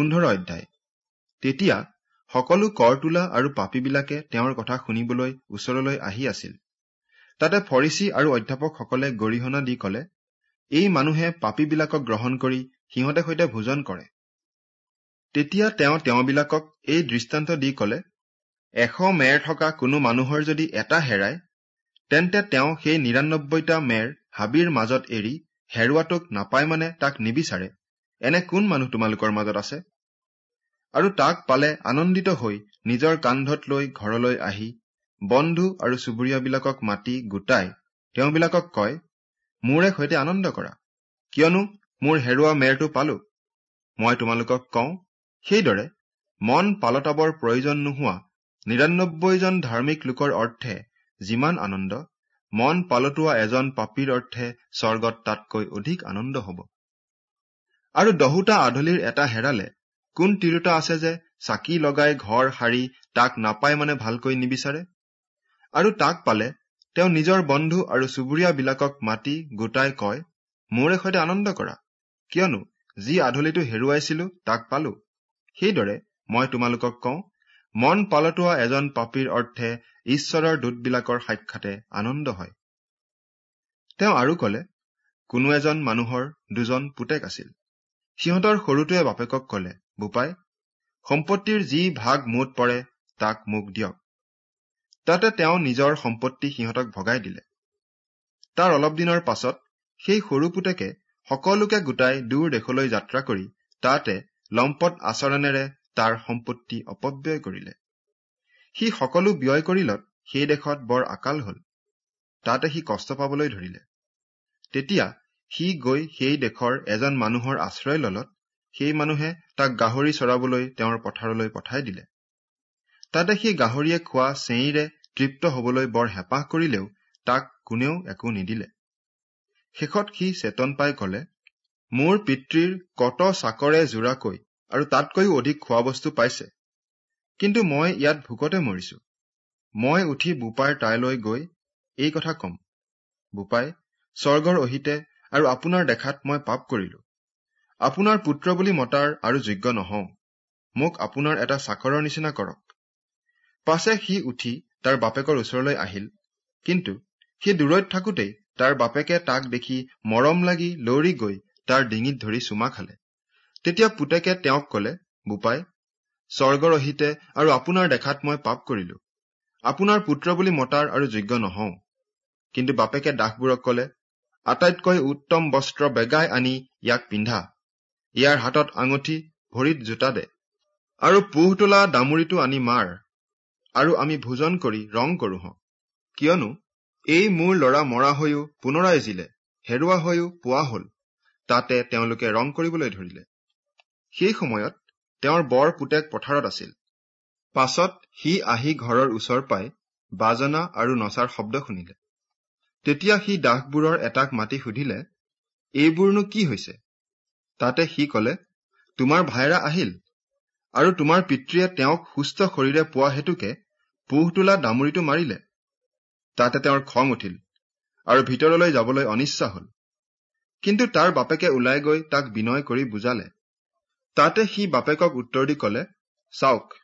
পোন্ধৰ অধ্যায়। তেতিয়া সকলো কৰ তোলা আৰু পাপীবিলাকে তেওঁৰ কথা শুনিবলৈ ওচৰলৈ আহি আছিল। তাতে ফৰিচী আৰু অধ্যাপকসকলে গৰিহণা দি কলে এই মানুহে পাপীবিলাকক গ্ৰহণ কৰি সিহঁতে সৈতে ভোজন কৰে। তেতিয়া তেওঁ তেওঁবিলাকক এই দৃষ্টান্ত দি কলে এশ মেৰ থকা কোনো মানুহৰ যদি এটা হেৰায় তেন্তে তেওঁ সেই নিৰান্নব্বৈটা মেৰ হাবিৰ মাজত এৰি হেৰুৱাটোক নাপায় মানে তাক নিবিচাৰে। এনে কোন মানুহ তোমালোকৰ মাজত আছে? আৰু তাক পালে আনন্দিত হৈ নিজৰ কান্ধত লৈ ঘৰলৈ আহি বন্ধু আৰু চুবুৰীয়াবিলাকক মাতি গোটাই তেওঁবিলাকক কয় মোৰে সৈতে আনন্দ কৰা। কিয়নো মোৰ হেৰুৱা মেৰটো পালো। মই তোমালোকক কওঁ সেইদৰে মন পালতাবৰ প্ৰয়োজন নোহোৱা নিৰান্নব্বৈজন ধাৰ্মিক লোকৰ অৰ্থে যিমান আনন্দ মন পালতোৱা এজন পাপীৰ অৰ্থে স্বৰ্গত তাতকৈ অধিক আনন্দ হব। আৰু দহোটা আধলিৰ এটা হেৰালে কোন তিৰোতা আছে যে চাকি লগাই ঘৰ সাৰি তাক নাপাই মানে ভালকৈ নিবিচাৰে? আৰু তাক পালে তেওঁ নিজৰ বন্ধু আৰু চুবুৰীয়াবিলাকক মাতি গোটাই কয় মোৰে সৈতে আনন্দ কৰা। কিয়নো যি আধলিটো হেৰুৱাইছিলো তাক পালো। সেইদৰে মই তোমালোকক কওঁ মন পালতোৱা এজন পাপীৰ অৰ্থে ঈশ্বৰৰ দূতবিলাকৰ সাক্ষাতে আনন্দ হয় তেওঁ আৰু কলে কোনো এজন মানুহৰ দুজন পুতেক আছিল। সিহঁতৰ সৰুটোৱে বাপেকক কলে বোপাই সম্পত্তিৰ যি ভাগ মুঠ পৰে তাক মোক দিয়ক। তাতে তেওঁ নিজৰ সম্পত্তি সিহঁতক ভগাই দিলে। তাৰ অলপ দিনৰ পাছত সেই সৰু পুতেকে সকলোকে গোটাই দূৰ দেশলৈ যাত্ৰা কৰি তাতে লম্পট আচৰণেৰে তাৰ সম্পত্তি অপব্যয় কৰিলে। সি সকলো ব্যয় কৰিলত সেই দেশত বৰ আকাল হল। তাতে সি কষ্ট পাবলৈ ধৰিলে। তেতিয়া সি গৈ সেই দেশৰ এজন মানুহৰ আশ্ৰয় ললত সেই মানুহে তাক গাহৰি চৰাবলৈ তেওঁৰ পথাৰলৈ পঠাই দিলে। তাতে সি গাহৰিয়ে খোৱা চেঁইৰে তৃপ্ত হবলৈ বৰ হেঁপাহ কৰিলেও তাক কোনেও একো নিদিলে। শেষত সি চেতন পাই কলে মোৰ পিতৃৰ কত চাকৰে জোৰাকৈ আৰু তাতকৈও অধিক খোৱা বস্তু পাইছে। কিন্তু মই ইয়াত ভোকতে মৰিছো। মই উঠি বোপাৰ তাইলৈ গৈ এই কথা কম। বোপাই স্বৰ্গৰ অহিতে আৰু আপোনাৰ দেখাত মই পাপ কৰিলো। আপোনাৰ পুত্ৰ বুলি মতাৰ আৰু যোগ্য নহওঁ। মোক আপোনাৰ এটা চাকৰৰ নিচিনা কৰক। পাছে সি উঠি তাৰ বাপেকৰ ওচৰলৈ আহিল। কিন্তু সি দূৰৈত থাকোতেই তাৰ বাপেকে তাক দেখি মৰম লাগি লৰি গৈ তাৰ ডিঙিত ধৰি চুমা খালে। তেতিয়া পুতেকে তেওঁক কলে বোপাই স্বৰ্গৰ অহিতে আৰু আপোনাৰ দেখাত মই পাপ কৰিলো। আপোনাৰ পুত্ৰ বুলি মতাৰ আৰু যোগ্য নহওঁ। কিন্তু বাপেকে দাসবোৰক কলে আটাইতকৈ উত্তম বস্ত্ৰ বেগাই আনি ইয়াক পিন্ধা। ইয়াৰ হাতত আঙুঠি ভৰিত জোতা দে। আৰু পোহ তোলা দামুৰিটো আনি মাৰ। আৰু আমি ভোজন কৰি ৰং কৰো হওঁ কিয়নো এই মোৰ লৰা মৰা হৈও পুনৰাই জিলে হেৰুৱা হৈও পোৱা হল। তাতে তেওঁলোকে ৰং কৰিবলৈ ধৰিলে। সেই সময়ত তেওঁৰ বৰ পুতেক পথাৰত আছিল। পাছত সি আহি ঘৰৰ ওচৰ পাই বাজনা আৰু নচাৰ শব্দ শুনিলে। তেতিয়া সি দাসবোৰৰ এটাক মাতি সুধিলে এইবোৰনো কি হৈছে? তাতে সি কলে তোমাৰ ভাইৰা আহিল আৰু তোমাৰ পিতৃয়ে তেওঁক সুস্থ শৰীৰে পোৱা হেতুকে পোহ তোলা দামুৰিটো মাৰিলে। তাতে তেওঁৰ খং উঠিল আৰু ভিতৰলৈ যাবলৈ অনিচ্ছা হল। কিন্তু তাৰ বাপেকে ওলাই গৈ তাক বিনয় কৰি বুজালে। তাতে সি বাপেকক উত্তৰ দি কলে চাওক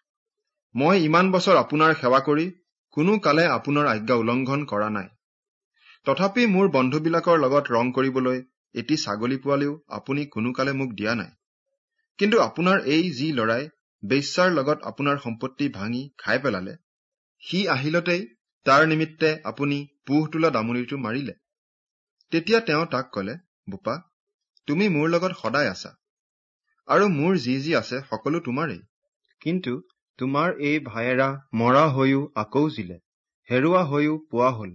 মই ইমান বছৰ আপোনাৰ সেৱা কৰি কোনো কালে আপোনাৰ আজ্ঞা উলংঘন কৰা নাই। তথাপি মোৰ বন্ধুবিলাকৰ লগত ৰং কৰিবলৈ এটি ছাগলী পোৱালিও আপুনি কোনো কালে মোক দিয়া নাই। কিন্তু আপোনাৰ এই যি লৰাই বেশ্যাৰ লগত আপোনাৰ সম্পত্তি ভাঙি খাই পেলালে সি আহিলতেই তাৰ নিমিত্তে আপুনি পোহ তোলা দামনিটো মাৰিলে। তেতিয়া তেওঁ তাক কলে বোপা তুমি মোৰ লগত সদায় আছা আৰু মোৰ যি যি আছে সকলো তোমাৰেই। কিন্তু তোমাৰ এই ভায়েৰা মৰা হৈও আকৌ জিলে হেৰুৱা হৈও পোৱা হল।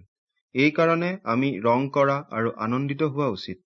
এইকাৰণে আমি ৰং কৰা আৰু আনন্দিত হোৱা উচিত।